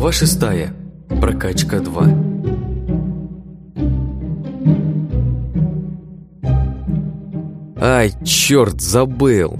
Глава шестая. Прокачка 2. Ай, черт, забыл!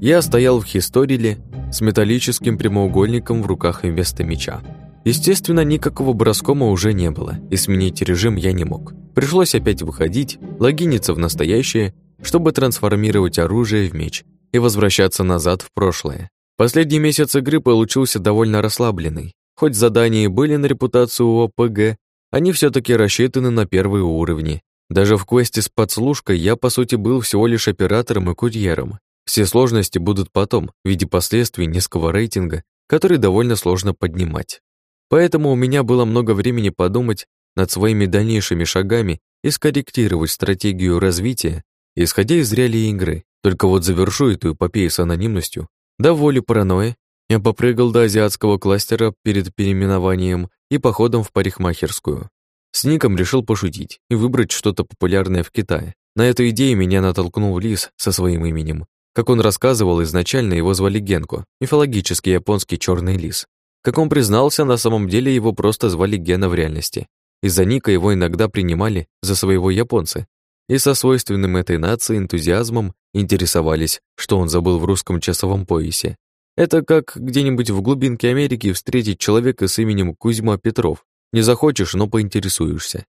Я стоял в Хисториле с металлическим прямоугольником в руках вместо меча. Естественно, никакого броскома уже не было, и сменить режим я не мог. Пришлось опять выходить, логиниться в настоящее, чтобы трансформировать оружие в меч и возвращаться назад в прошлое. Последний месяц игры получился довольно расслабленный. Хоть задания и были на репутацию ОПГ, они все таки рассчитаны на первые уровни. Даже в квесте с подслушкой я, по сути, был всего лишь оператором и курьером. Все сложности будут потом, в виде последствий низкого рейтинга, который довольно сложно поднимать. Поэтому у меня было много времени подумать над своими дальнейшими шагами и скорректировать стратегию развития, исходя из реалий игры. Только вот завершу эту эпопею с анонимностью. До воли паранойи я попрыгал до азиатского кластера перед переименованием и походом в парикмахерскую. С Ником решил пошутить и выбрать что-то популярное в Китае. На эту идею меня натолкнул Лис со своим именем. Как он рассказывал, изначально его звали Генко, мифологический японский черный лис. Как он признался, на самом деле его просто звали Гена в реальности. Из-за Ника его иногда принимали за своего японца. И со свойственным этой нации энтузиазмом интересовались, что он забыл в русском часовом поясе. Это как где-нибудь в глубинке Америки встретить человека с именем Кузьма Петров. Не захочешь, но поинтересуешься.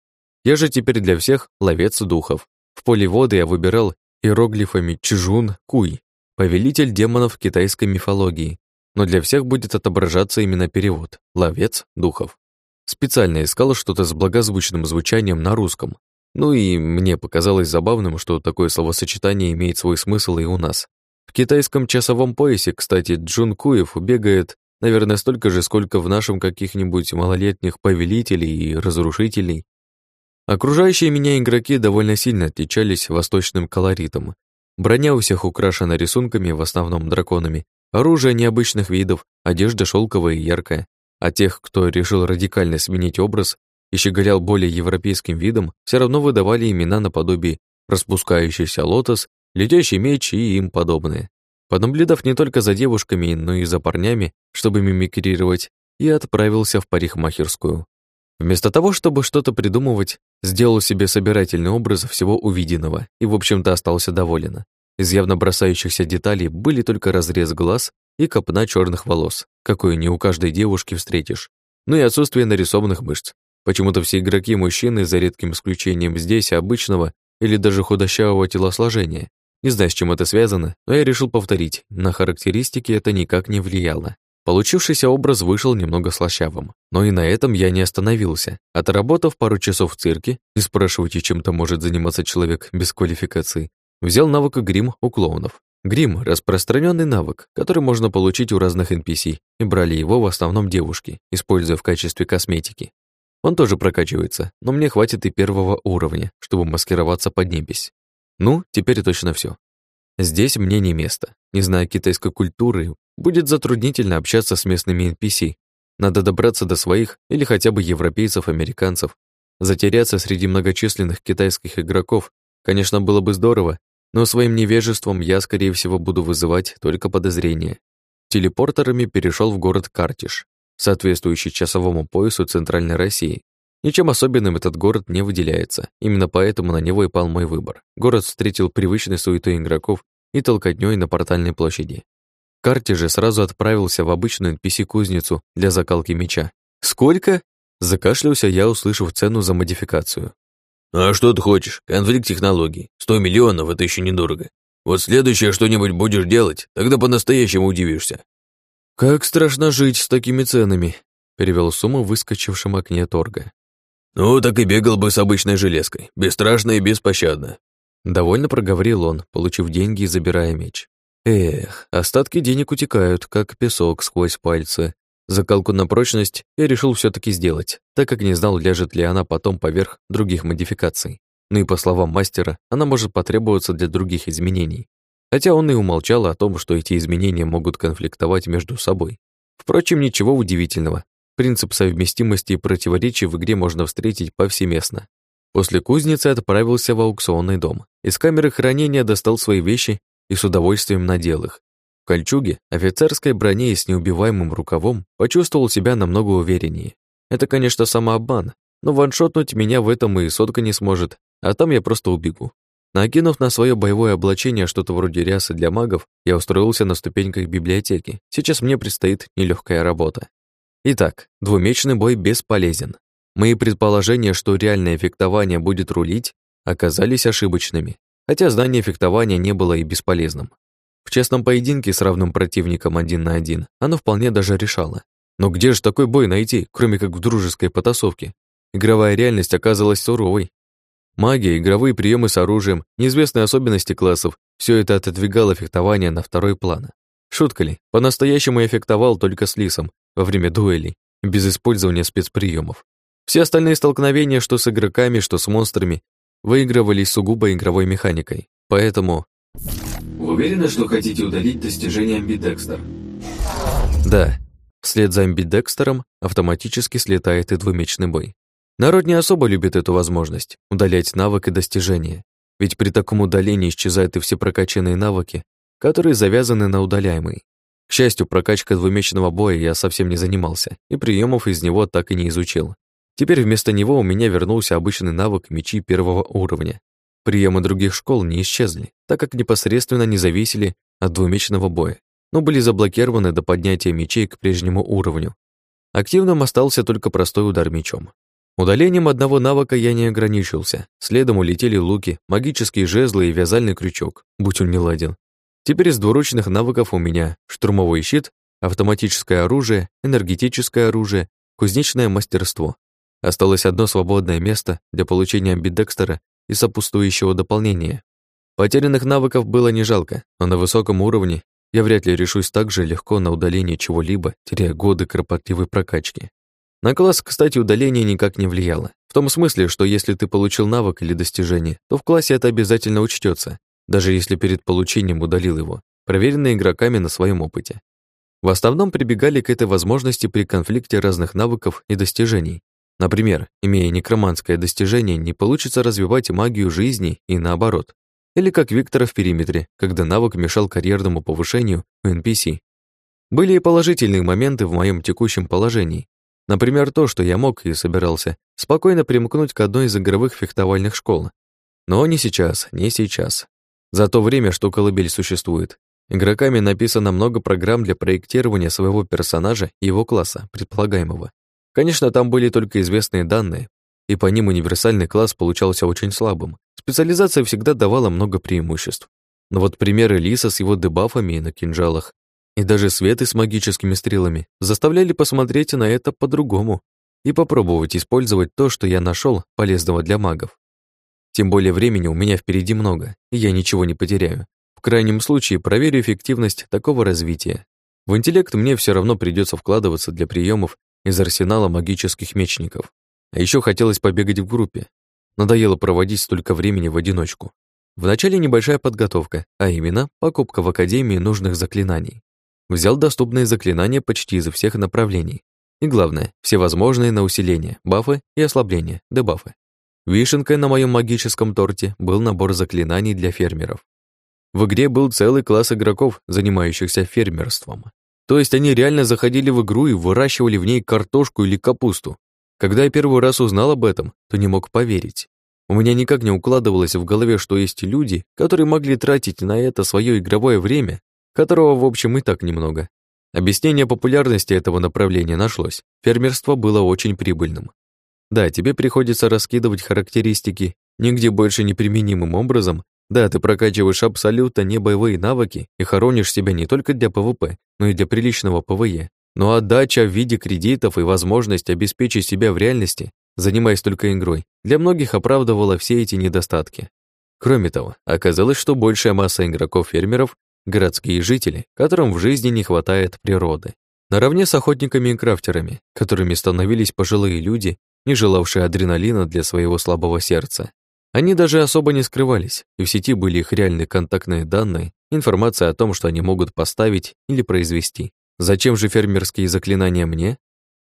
Я же теперь для всех ловец духов. В поле воды я выбирал иероглифами Чжун Куй, повелитель демонов китайской мифологии. Но для всех будет отображаться именно перевод «ловец духов». Специально искал что-то с благозвучным звучанием на русском. Ну и мне показалось забавным, что такое словосочетание имеет свой смысл и у нас. Китайском часовом поясе, кстати, Джун Куев бегает, наверное, столько же, сколько в нашем каких-нибудь малолетних повелителей и разрушителей. Окружающие меня игроки довольно сильно отличались восточным колоритом. Броня у всех украшена рисунками, в основном драконами, оружие необычных видов, одежда шелковая и яркая. А тех, кто решил радикально сменить образ и щеголял более европейским видом, все равно выдавали имена наподобие распускающийся лотос летящий меч и им подобное. Понаблюдав не только за девушками, но и за парнями, чтобы мимикрировать, я отправился в парикмахерскую. Вместо того, чтобы что-то придумывать, сделал себе собирательный образ всего увиденного и, в общем-то, остался доволен. Из явно бросающихся деталей были только разрез глаз и копна черных волос, какую не у каждой девушки встретишь, ну и отсутствие нарисованных мышц. Почему-то все игроки-мужчины, за редким исключением здесь, обычного или даже худощавого телосложения, не знаю, с чем это связано, но я решил повторить, на характеристики это никак не влияло. Получившийся образ вышел немного слащавым, но и на этом я не остановился. Отработав пару часов в цирке, не спрашивайте, чем-то может заниматься человек без квалификации, взял навык грим у клоунов. Грим — распространенный навык, который можно получить у разных NPC, и брали его в основном девушки, используя в качестве косметики. Он тоже прокачивается, но мне хватит и первого уровня, чтобы маскироваться под небесь. Ну, теперь точно все. Здесь мне не место. Не зная китайской культуры, будет затруднительно общаться с местными NPC. Надо добраться до своих или хотя бы европейцев, американцев. Затеряться среди многочисленных китайских игроков, конечно, было бы здорово, но своим невежеством я, скорее всего, буду вызывать только подозрения. Телепортерами перешел в город Картиш, соответствующий часовому поясу Центральной России, Ничем особенным этот город не выделяется, именно поэтому на него и пал мой выбор. Город встретил привычной суетой игроков и толкотнёй на портальной площади. Карте же сразу отправился в обычную NPC-кузницу для закалки меча. «Сколько?» Закашлялся я, услышав цену за модификацию. «А что ты хочешь? Конфликт технологий. Сто миллионов — это еще недорого. Вот следующее что-нибудь будешь делать, тогда по-настоящему удивишься». «Как страшно жить с такими ценами», — перевел сумму в выскочившем окне торга. «Ну, так и бегал бы с обычной железкой, бесстрашно и беспощадно». Довольно проговорил он, получив деньги и забирая меч. Эх, остатки денег утекают, как песок сквозь пальцы. Закалку на прочность я решил все таки сделать, так как не знал, ляжет ли она потом поверх других модификаций. Ну и по словам мастера, она может потребоваться для других изменений. Хотя он и умолчал о том, что эти изменения могут конфликтовать между собой. Впрочем, ничего удивительного. Принцип совместимости и противоречий в игре можно встретить повсеместно. После кузницы отправился в аукционный дом. Из камеры хранения достал свои вещи и с удовольствием надел их. В кольчуге, офицерской броне и с неубиваемым рукавом почувствовал себя намного увереннее. Это, конечно, самообман, но ваншотнуть меня в этом и сотка не сможет, а там я просто убегу. Накинув на свое боевое облачение что-то вроде рясы для магов, я устроился на ступеньках библиотеки. Сейчас мне предстоит нелегкая работа. Итак, двумечный бой бесполезен. Мои предположения, что реальное фехтование будет рулить, оказались ошибочными, хотя знание фехтования не было и бесполезным. В честном поединке с равным противником один на один оно вполне даже решало. Но где же такой бой найти, кроме как в дружеской потасовке? Игровая реальность оказалась суровой. Магия, игровые приемы с оружием, неизвестные особенности классов – все это отодвигало фехтование на второй план. Шутка ли, по-настоящему я фехтовал только с Лисом во время дуэлей, без использования спецприемов. Все остальные столкновения, что с игроками, что с монстрами, выигрывались сугубо игровой механикой. Поэтому... Уверены, что хотите удалить достижение амбидекстер? Да. Вслед за амбидекстером автоматически слетает и двумечный бой. Народ не особо любит эту возможность — удалять навык и достижения. Ведь при таком удалении исчезают и все прокачанные навыки, которые завязаны на удаляемый. К счастью, прокачкой двумечного боя я совсем не занимался, и приемов из него так и не изучил. Теперь вместо него у меня вернулся обычный навык мечи первого уровня. Приемы других школ не исчезли, так как непосредственно не зависели от двумечного боя, но были заблокированы до поднятия мечей к прежнему уровню. Активным остался только простой удар мечом. Удалением одного навыка я не ограничился. Следом улетели луки, магические жезлы и вязальный крючок, будь он не ладен. Теперь из двуручных навыков у меня штурмовой щит, автоматическое оружие, энергетическое оружие, кузнечное мастерство. Осталось одно свободное место для получения амбидекстера и сопутствующего дополнения. Потерянных навыков было не жалко, но на высоком уровне я вряд ли решусь так же легко на удаление чего-либо, теряя годы кропотливой прокачки. На класс, кстати, удаление никак не влияло. В том смысле, что если ты получил навык или достижение, то в классе это обязательно учтется, даже если перед получением удалил его, проверенные игроками на своем опыте. В основном прибегали к этой возможности при конфликте разных навыков и достижений. Например, имея некроманское достижение, не получится развивать магию жизни и наоборот. Или как Виктора в периметре, когда навык мешал карьерному повышению у NPC. Были и положительные моменты в моем текущем положении. Например, то, что я мог и собирался спокойно примкнуть к одной из игровых фехтовальных школ. Но не сейчас, не сейчас. За то время, что колыбель существует, игроками написано много программ для проектирования своего персонажа и его класса, предполагаемого. Конечно, там были только известные данные, и по ним универсальный класс получался очень слабым. Специализация всегда давала много преимуществ. Но вот примеры Лиса с его дебафами на кинжалах и даже Светы с магическими стрелами заставляли посмотреть на это по-другому и попробовать использовать то, что я нашел полезного для магов. Тем более времени у меня впереди много, и я ничего не потеряю. В крайнем случае проверю эффективность такого развития. В интеллект мне все равно придется вкладываться для приемов из арсенала магических мечников. А еще хотелось побегать в группе. Надоело проводить столько времени в одиночку. Вначале небольшая подготовка, а именно покупка в Академии нужных заклинаний. Взял доступные заклинания почти из всех направлений. И главное, всевозможные на усиление, бафы и ослабление, дебафы. Вишенкой на моем магическом торте был набор заклинаний для фермеров. В игре был целый класс игроков, занимающихся фермерством. То есть они реально заходили в игру и выращивали в ней картошку или капусту. Когда я первый раз узнал об этом, то не мог поверить. У меня никак не укладывалось в голове, что есть люди, которые могли тратить на это свое игровое время, которого, в общем, и так немного. Объяснение популярности этого направления нашлось. Фермерство было очень прибыльным. Да, тебе приходится раскидывать характеристики нигде больше неприменимым образом. Да, ты прокачиваешь абсолютно не боевые навыки и хоронишь себя не только для ПВП, но и для приличного ПВЕ. Но отдача в виде кредитов и возможность обеспечить себя в реальности, занимаясь только игрой, для многих оправдывала все эти недостатки. Кроме того, оказалось, что большая масса игроков-фермеров — городские жители, которым в жизни не хватает природы. Наравне с охотниками и крафтерами, которыми становились пожилые люди не желавшие адреналина для своего слабого сердца. Они даже особо не скрывались, и в сети были их реальные контактные данные, информация о том, что они могут поставить или произвести. Зачем же фермерские заклинания мне?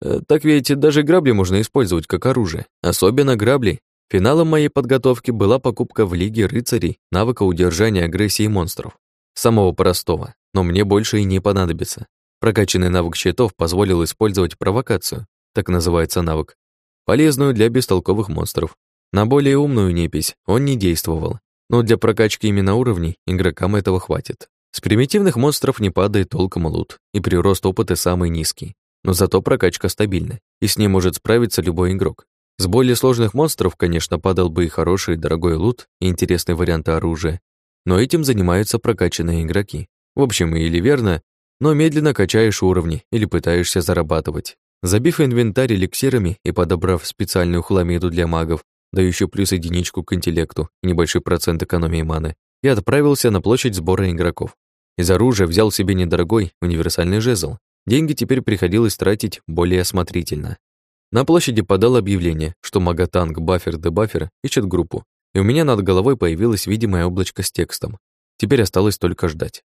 Э, так ведь даже грабли можно использовать как оружие, особенно грабли. Финалом моей подготовки была покупка в Лиге рыцарей навыка удержания агрессии монстров. Самого простого, но мне больше и не понадобится. Прокачанный навык щитов позволил использовать провокацию, так называется навык, полезную для бестолковых монстров. На более умную непись он не действовал, но для прокачки именно уровней игрокам этого хватит. С примитивных монстров не падает толком лут, и прирост опыта самый низкий. Но зато прокачка стабильна, и с ней может справиться любой игрок. С более сложных монстров, конечно, падал бы и хороший дорогой лут, и интересные варианты оружия, но этим занимаются прокачанные игроки. В общем, или верно, но медленно качаешь уровни или пытаешься зарабатывать. Забив инвентарь эликсирами и подобрав специальную хламиду для магов, дающую плюс единичку к интеллекту и небольшой процент экономии маны, я отправился на площадь сбора игроков. Из оружия взял себе недорогой универсальный жезл. Деньги теперь приходилось тратить более осмотрительно. На площади подал объявление, что магатанк Баффер де Баффер ищет группу, и у меня над головой появилось видимое облачко с текстом. Теперь осталось только ждать.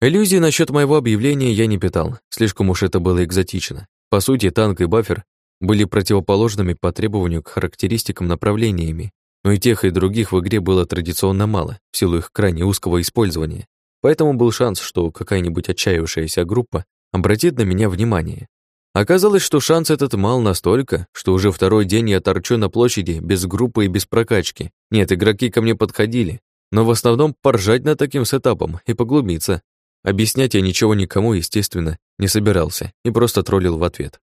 Иллюзий насчет моего объявления я не питал, слишком уж это было экзотично. По сути, танк и бафер были противоположными по требованию к характеристикам направлениями, но и тех, и других в игре было традиционно мало, в силу их крайне узкого использования. Поэтому был шанс, что какая-нибудь отчаявшаяся группа обратит на меня внимание. Оказалось, что шанс этот мал настолько, что уже второй день я торчу на площади без группы и без прокачки. Нет, игроки ко мне подходили, но в основном поржать над таким сетапом и поглубиться. Объяснять я ничего никому, естественно, не собирался и просто троллил в ответ.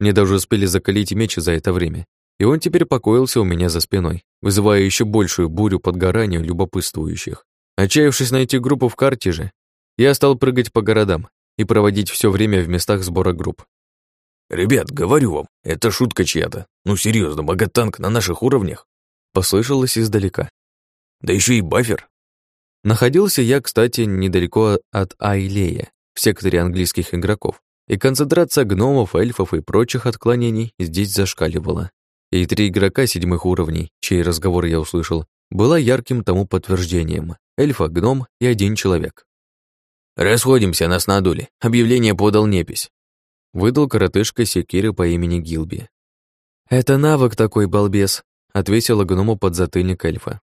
Мне даже успели закалить меч за это время, и он теперь покоился у меня за спиной, вызывая еще большую бурю подгорания любопытствующих. Отчаявшись найти группу в карте же, я стал прыгать по городам и проводить все время в местах сбора групп. «Ребят, говорю вам, это шутка чья-то. Ну серьезно, богатанк на наших уровнях?» Послышалось издалека. «Да еще и бафер». Находился я, кстати, недалеко от Айлея, в секторе английских игроков, и концентрация гномов, эльфов и прочих отклонений здесь зашкаливала. И три игрока седьмых уровней, чей разговор я услышал, была ярким тому подтверждением. Эльфа, гном и один человек. «Расходимся, нас надули. Объявление подал непись выдал коротышка секиры по имени Гилби. «Это навык такой, балбес», — ответила гному подзатыльник эльфа.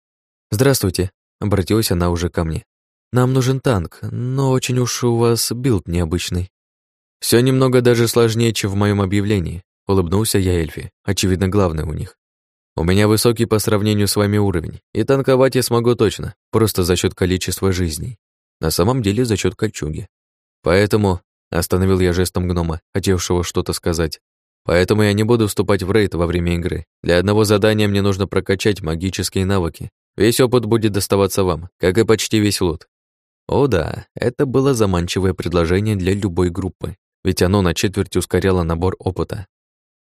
«Здравствуйте», — обратилась она уже ко мне. «Нам нужен танк, но очень уж у вас билд необычный». Все немного даже сложнее, чем в моем объявлении», — улыбнулся я эльфе, очевидно, главное у них. «У меня высокий по сравнению с вами уровень, и танковать я смогу точно, просто за счет количества жизней. На самом деле за счет кольчуги. Поэтому Остановил я жестом гнома, хотевшего что-то сказать. Поэтому я не буду вступать в рейд во время игры. Для одного задания мне нужно прокачать магические навыки. Весь опыт будет доставаться вам, как и почти весь лут. О да, это было заманчивое предложение для любой группы, ведь оно на четверть ускоряло набор опыта.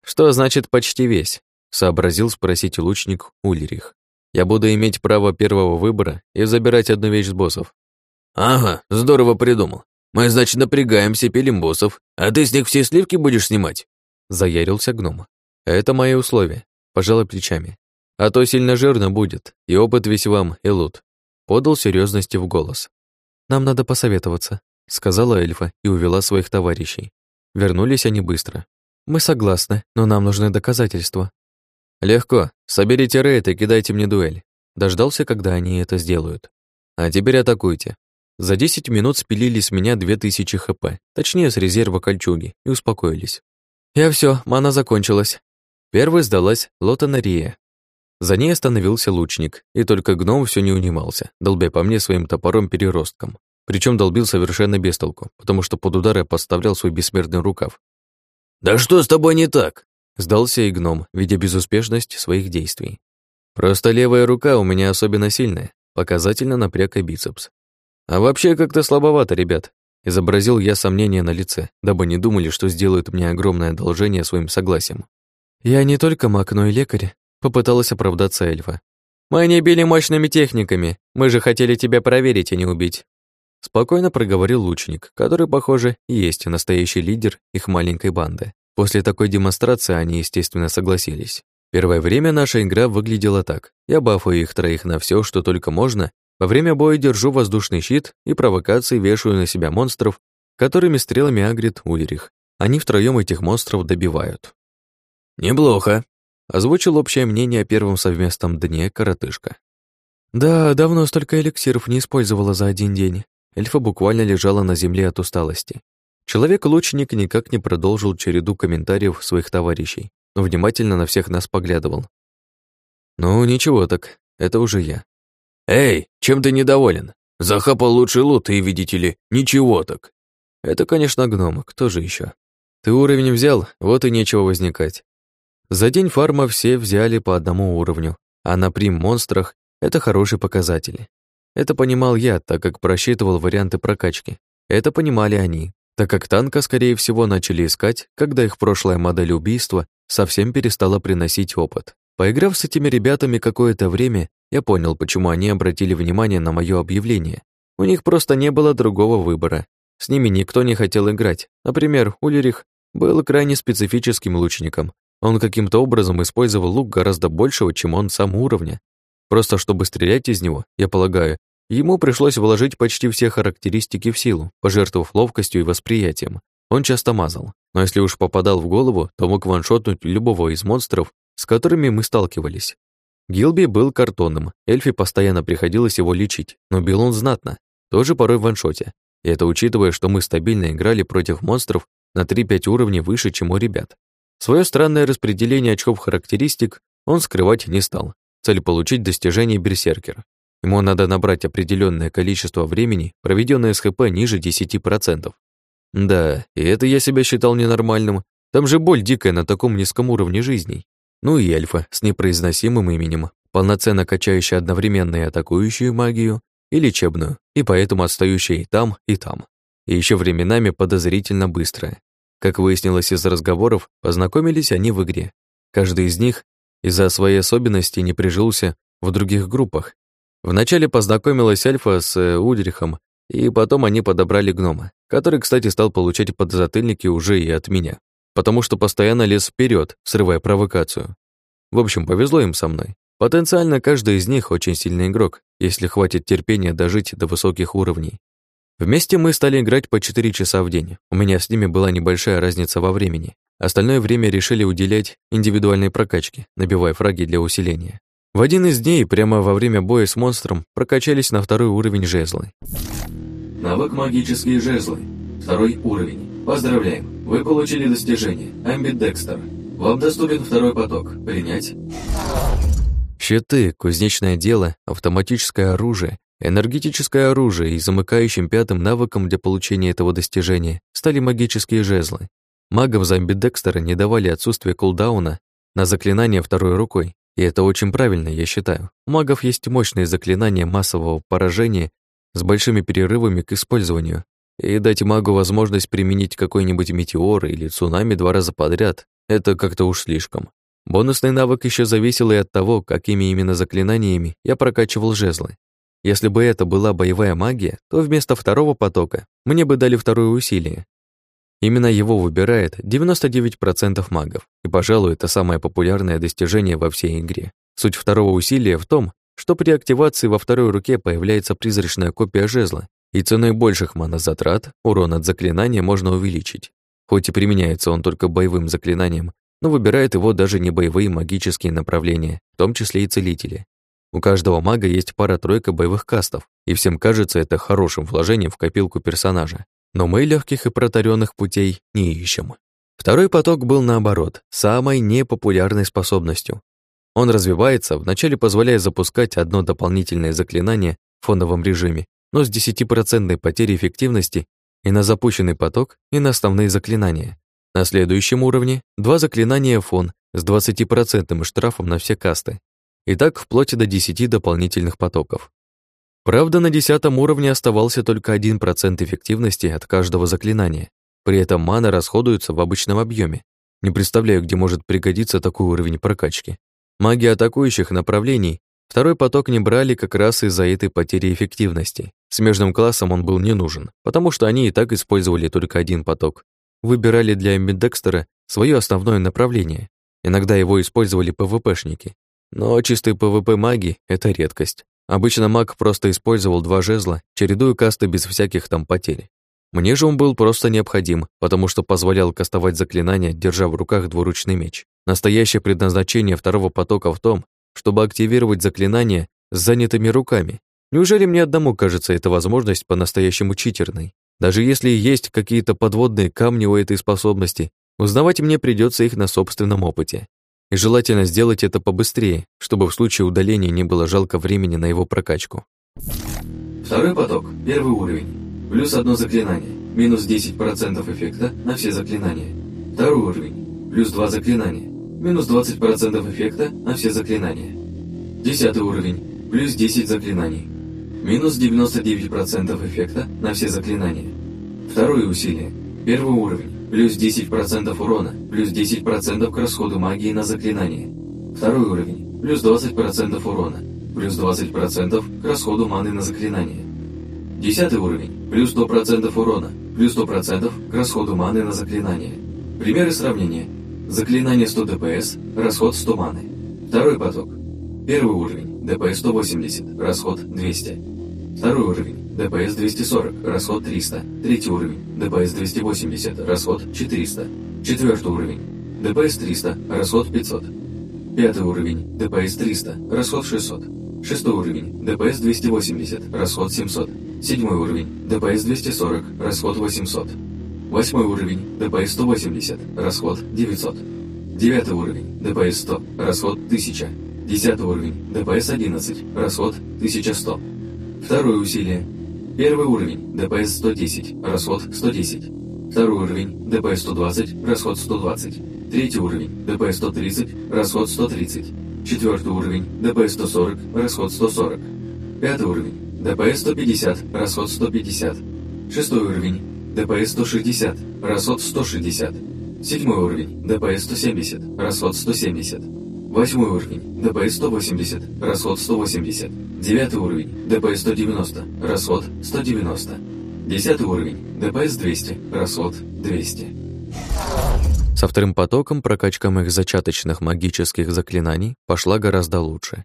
Что значит почти весь? сообразил спросить лучник Ульрих. Я буду иметь право первого выбора и забирать одну вещь с боссов. Ага, здорово придумал. Мы, значит, напрягаемся, пилим боссов, а ты с них все сливки будешь снимать?» Заярился гном. «Это мои условия», — пожалуй плечами. «А то сильно жирно будет, и опыт весь вам, и лут». Подал серьезности в голос. «Нам надо посоветоваться», — сказала эльфа и увела своих товарищей. Вернулись они быстро. «Мы согласны, но нам нужны доказательства». «Легко. Соберите рейд и кидайте мне дуэль». Дождался, когда они это сделают. «А теперь атакуйте. За 10 минут спилили с меня 2000 хп, точнее с резерва кольчуги, и успокоились. Я все, мана закончилась. Первой сдалась Лотанария. За ней остановился лучник, и только гном все не унимался, долбя по мне своим топором-переростком. Причем долбил совершенно без толку, потому что под удар я подставлял свой бессмертный рукав. «Да что с тобой не так?» Сдался и гном, видя безуспешность своих действий. Просто левая рука у меня особенно сильная, показательно напряг и бицепс. А вообще как-то слабовато, ребят. Изобразил я сомнение на лице, дабы не думали, что сделают мне огромное одолжение своим согласием. Я не только маг, но и лекарь, попыталась оправдаться эльфа. Мы не били мощными техниками, мы же хотели тебя проверить, а не убить. Спокойно проговорил лучник, который, похоже, и есть настоящий лидер их маленькой банды. После такой демонстрации они, естественно, согласились. Первое время наша игра выглядела так. Я бафаю их троих на все, что только можно, во время боя держу воздушный щит и провокации вешаю на себя монстров, которыми стрелами агрит Ульрих. Они втроем этих монстров добивают. «Неплохо», — озвучил общее мнение о первом совместном дне коротышка. «Да, давно столько эликсиров не использовала за один день», эльфа буквально лежала на земле от усталости. Человек-лучник никак не продолжил череду комментариев своих товарищей, но внимательно на всех нас поглядывал. «Ну, ничего так, это уже я». «Эй, чем ты недоволен? Захапал лучший лут и, видите ли, ничего так». «Это, конечно, гном, кто же еще? Ты уровень взял, вот и нечего возникать. За день фарма все взяли по одному уровню, а на прим-монстрах это хороший показатель. Это понимал я, так как просчитывал варианты прокачки. Это понимали они, так как танка, скорее всего, начали искать, когда их прошлая модель убийства совсем перестала приносить опыт. Поиграв с этими ребятами какое-то время, я понял, почему они обратили внимание на мое объявление. У них просто не было другого выбора. С ними никто не хотел играть. Например, Ульрих был крайне специфическим лучником. Он каким-то образом использовал лук гораздо большего, чем он сам уровня. Просто чтобы стрелять из него, я полагаю, ему пришлось вложить почти все характеристики в силу, пожертвовав ловкостью и восприятием. Он часто мазал, но если уж попадал в голову, то мог ваншотнуть любого из монстров, с которыми мы сталкивались. Гилби был картонным, Эльфи постоянно приходилось его лечить, но бил он знатно, тоже порой в ваншоте. И это учитывая, что мы стабильно играли против монстров на 3-5 уровней выше, чем у ребят. Свое странное распределение очков характеристик он скрывать не стал. Цель получить достижение берсеркера. Ему надо набрать определенное количество времени, проведенное с ХП ниже 10%. Да, и это я себя считал ненормальным. Там же боль дикая на таком низком уровне жизней. Ну и эльфа с непроизносимым именем, полноценно качающая одновременно и атакующую магию, и лечебную, и поэтому отстающая и там, и там и еще временами подозрительно быстрая. Как выяснилось из разговоров, познакомились они в игре. Каждый из них из-за своей особенности не прижился в других группах. Вначале познакомилась Альфа с э, Удрихом, и потом они подобрали гнома, который, кстати, стал получать подзатыльники уже и от меня, потому что постоянно лез вперед, срывая провокацию. В общем, повезло им со мной. Потенциально каждый из них очень сильный игрок, если хватит терпения дожить до высоких уровней. Вместе мы стали играть по 4 часа в день. У меня с ними была небольшая разница во времени. Остальное время решили уделять индивидуальной прокачке, набивая фраги для усиления. В один из дней, прямо во время боя с монстром, прокачались на второй уровень жезлы. Навык «Магические жезлы». Второй уровень. Поздравляем! Вы получили достижение «Амбидекстер». Вам доступен второй поток. Принять? Щиты, кузнечное дело, автоматическое оружие Энергетическое оружие и замыкающим пятым навыком для получения этого достижения стали магические жезлы. Магам зомби Декстера не давали отсутствие кулдауна на заклинание второй рукой, и это очень правильно, я считаю. У магов есть мощные заклинания массового поражения с большими перерывами к использованию, и дать магу возможность применить какой-нибудь метеор или цунами два раза подряд — это как-то уж слишком. Бонусный навык еще зависел и от того, какими именно заклинаниями я прокачивал жезлы. Если бы это была боевая магия, то вместо второго потока мне бы дали второе усилие. Именно его выбирает 99% магов, и, пожалуй, это самое популярное достижение во всей игре. Суть второго усилия в том, что при активации во второй руке появляется призрачная копия жезла, и ценой больших манозатрат урон от заклинания можно увеличить. Хоть и применяется он только боевым заклинанием, но выбирает его даже не боевые магические направления, в том числе и целители. У каждого мага есть пара-тройка боевых кастов, и всем кажется это хорошим вложением в копилку персонажа. Но мы легких и протаренных путей не ищем. Второй поток был наоборот, самой непопулярной способностью. Он развивается, вначале позволяя запускать одно дополнительное заклинание в фоновом режиме, но с 10% потерей эффективности и на запущенный поток, и на основные заклинания. На следующем уровне два заклинания фон с 20% штрафом на все касты, и так вплоть до 10 дополнительных потоков. Правда, на десятом уровне оставался только 1% эффективности от каждого заклинания. При этом мана расходуется в обычном объеме. Не представляю, где может пригодиться такой уровень прокачки. Маги атакующих направлений второй поток не брали как раз из-за этой потери эффективности. Смежным классам он был не нужен, потому что они и так использовали только один поток. Выбирали для Амбидекстера свое основное направление. Иногда его использовали ПВПшники, но чистый ПВП маги — это редкость. Обычно маг просто использовал два жезла, чередуя касты без всяких там потерь. Мне же он был просто необходим, потому что позволял кастовать заклинания, держа в руках двуручный меч. Настоящее предназначение второго потока в том, чтобы активировать заклинания с занятыми руками. Неужели мне одному кажется эта возможность по-настоящему читерной? Даже если есть какие-то подводные камни у этой способности, узнавать мне придется их на собственном опыте. И желательно сделать это побыстрее, чтобы в случае удаления не было жалко времени на его прокачку. Второй поток, первый уровень. Плюс одно заклинание, минус 10% эффекта на все заклинания. Второй уровень, плюс два заклинания, минус 20% эффекта на все заклинания. Десятый уровень, плюс 10 заклинаний, минус 99% эффекта на все заклинания. Второе усилие, первый уровень, плюс 10% урона, плюс 10% к расходу магии на заклинание. Второй уровень, плюс 20% урона, плюс 20% к расходу маны на заклинание. Десятый уровень, плюс 100% урона, плюс 100% к расходу маны на заклинание. Примеры сравнения. Заклинание 100 ДПС, расход 100 маны. Второй поток. Первый уровень, ДПС 180, расход 200. Второй уровень, ДПС 240, расход 300. Третий уровень, ДПС 280, расход 400. Четвертый уровень, ДПС 300, расход 500. Пятый уровень, ДПС 300, расход 600. Шестой уровень, ДПС 280, расход 700. Седьмой уровень, ДПС 240, расход 800. Восьмой уровень, ДПС 180, расход 900. Девятый уровень, ДПС 100, расход 1000. Десятый уровень, ДПС 11, расход 1100. Второе усилие. Первый уровень, ДПС 110, расход 110. Второй уровень, ДПС 120, расход 120. Третий уровень, ДПС 130, расход 130. Четвертый уровень, ДПС 140, расход 140. Пятый уровень, ДПС 150, расход 150. Шестой уровень, ДПС 160, расход 160. Седьмой уровень, ДПС 170, расход 170. Восьмой уровень, ДПС 180, расход 180. Девятый уровень, ДПС 190, расход 190. Десятый уровень, ДПС 200, расход 200. Со вторым потоком прокачка моих зачаточных магических заклинаний пошла гораздо лучше.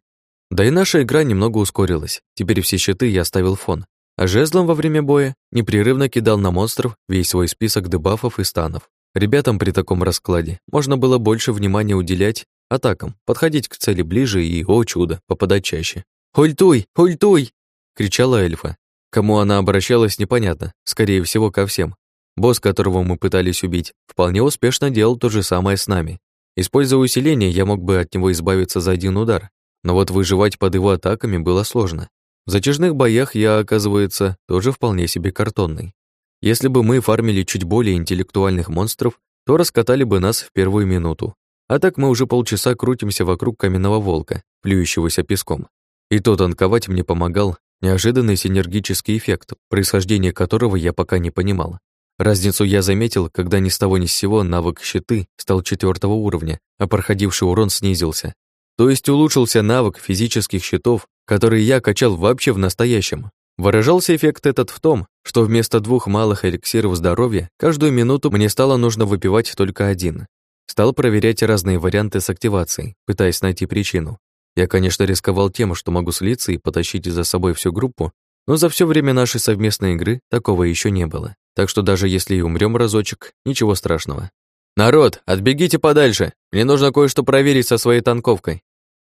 Да и наша игра немного ускорилась. Теперь все щиты я ставил фон, а жезлом во время боя непрерывно кидал на монстров весь свой список дебафов и станов. Ребятам при таком раскладе можно было больше внимания уделять атакам, подходить к цели ближе и, о чудо, попадать чаще. «Ультуй! Ультуй!» — кричала эльфа. Кому она обращалась, непонятно, скорее всего, ко всем. Босс, которого мы пытались убить, вполне успешно делал то же самое с нами. Используя усиление, я мог бы от него избавиться за один удар, но вот выживать под его атаками было сложно. В затяжных боях я, оказывается, тоже вполне себе картонный. Если бы мы фармили чуть более интеллектуальных монстров, то раскатали бы нас в первую минуту. А так мы уже полчаса крутимся вокруг каменного волка, плюющегося песком. И то танковать мне помогал неожиданный синергический эффект, происхождение которого я пока не понимал. Разницу я заметил, когда ни с того ни с сего навык щиты стал четвертого уровня, а проходивший урон снизился. То есть улучшился навык физических щитов, который я качал вообще в настоящем. Выражался эффект этот в том, что вместо двух малых эликсиров здоровья каждую минуту мне стало нужно выпивать только один. Стал проверять разные варианты с активацией, пытаясь найти причину. Я, конечно, рисковал тем, что могу слиться и потащить за собой всю группу, но за все время нашей совместной игры такого еще не было. Так что даже если и умрем разочек, ничего страшного. «Народ, отбегите подальше! Мне нужно кое-что проверить со своей танковкой!»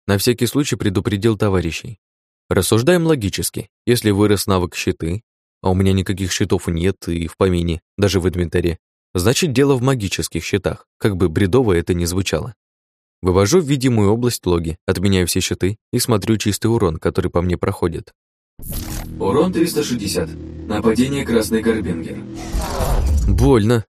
На всякий случай предупредил товарищей. Рассуждаем логически. Если вырос навык щиты, а у меня никаких щитов нет и в помине, даже в инвентаре, значит дело в магических щитах, как бы бредово это ни звучало. Вывожу в видимую область логи, отменяю все щиты и смотрю чистый урон, который по мне проходит. Урон 360. Нападение Красный Карбингер. Больно.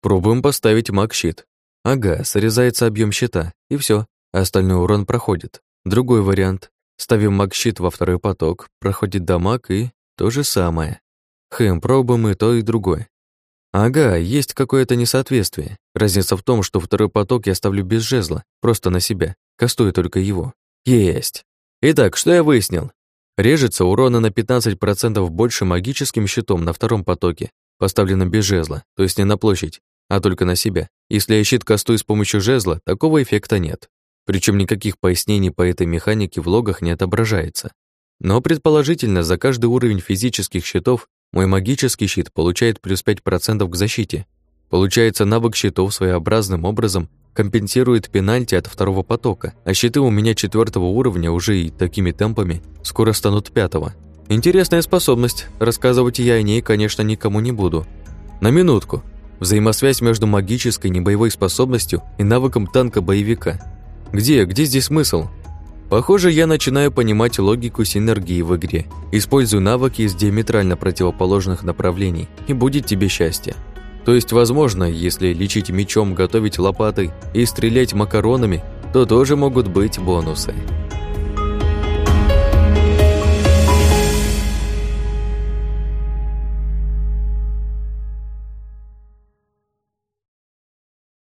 Пробуем поставить маг-щит. Ага, срезается объем щита, и все. Остальной урон проходит. Другой вариант. Ставим маг-щит во второй поток, проходит дамаг и то же самое. Хэм, пробуем и то, и другое. Ага, есть какое-то несоответствие. Разница в том, что второй поток я ставлю без жезла, просто на себя, кастую только его. Есть. Итак, что я выяснил? Режется урона на 15% больше магическим щитом на втором потоке, поставленном без жезла, то есть не на площадь, а только на себя. Если я щит кастую с помощью жезла, такого эффекта нет. Причем никаких пояснений по этой механике в логах не отображается. Но предположительно, за каждый уровень физических щитов мой магический щит получает плюс 5% к защите. Получается, навык щитов своеобразным образом компенсирует пенальти от второго потока, а щиты у меня четвертого уровня уже и такими темпами скоро станут пятого. Интересная способность. Рассказывать я о ней, конечно, никому не буду. На минутку. Взаимосвязь между магической небоевой способностью и навыком танка-боевика. Где, где здесь смысл? Похоже, я начинаю понимать логику синергии в игре. Использую навыки из диаметрально противоположных направлений, и будет тебе счастье. То есть, возможно, если лечить мечом, готовить лопатой и стрелять макаронами, то тоже могут быть бонусы.